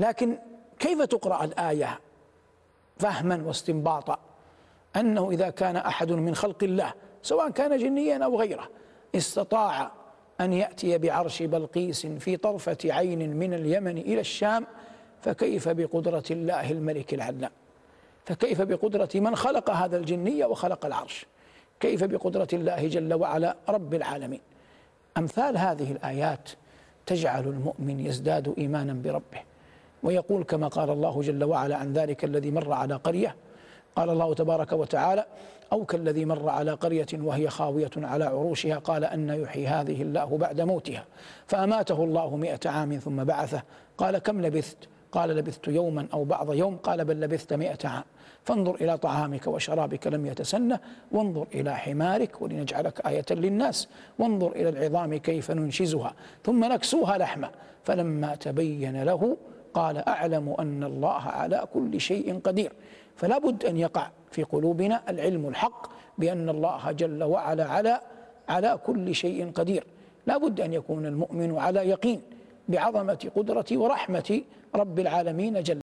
لكن كيف تقرأ الآية فهما واستنباطا أنه إذا كان أحد من خلق الله سواء كان جنيا أو غيره استطاع أن يأتي بعرش بلقيس في طرفة عين من اليمن إلى الشام فكيف بقدرة الله الملك العلام؟ فكيف بقدرة من خلق هذا الجني وخلق العرش؟ كيف بقدرة الله جل وعلا رب العالمين؟ أمثال هذه الآيات تجعل المؤمن يزداد إيمانا بربه. ويقول كما قال الله جل وعلا عن ذلك الذي مر على قرية قال الله تبارك وتعالى أو كالذي مر على قرية وهي خاوية على عروشها قال أن يحيي هذه الله بعد موتها فأماته الله مئة عام ثم بعثه. قال كم لبثت؟ قال لبثت يوما أو بعض يوم. قال بل لبثت مئة عام. فانظر إلى طعامك وشرابك لم يتسنه وانظر إلى حمارك ولنجعلك آية للناس وانظر إلى العظام كيف ننشزها ثم نكسوها لحما فلما تبين له قال أعلم أن الله على كل شيء قدير. فلا بد أن يقع في قلوبنا العلم الحق بأن الله جل وعلا على على كل شيء قدير. لا بد أن يكون المؤمن على يقين بعظمة قدرة ورحمة رب العالمين جل